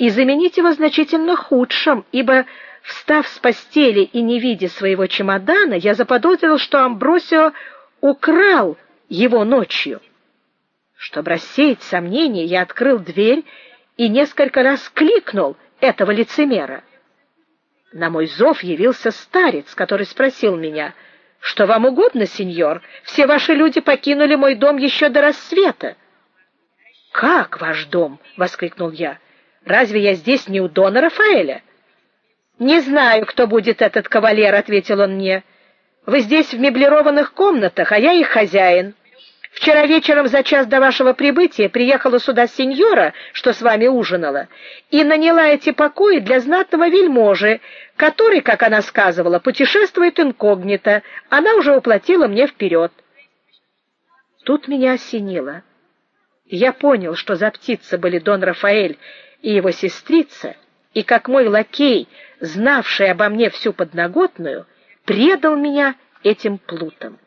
и заменить его значительно худшим, ибо встав с постели и не видя своего чемодана, я заподозрил, что Амбросио украл его ночью. Чтобы рассеять сомнения, я открыл дверь и несколько раз кликнул этого лицемера. На мой зов явился старец, который спросил меня: "Что вам угодно, сеньор? Все ваши люди покинули мой дом еще до рассвета". "Как ваш дом?" воскликнул я. "Разве я здесь не у дона Рафаэля?" "Не знаю, кто будет этот кавалер", ответил он мне. "Вы здесь в меблированных комнатах, а я их хозяин. Вчера вечером за час до вашего прибытия приехала сюда сеньора, что с вами ужинала, и наняла эти покои для знатного вельможи, который, как она сказывала, путешествует инкогнито. Она уже уплатила мне вперед. Тут меня осенило. Я понял, что за птицы были Дон Рафаэль и его сестрица, и как мой лакей, знавший обо мне всю подноготную, предал меня этим плутам.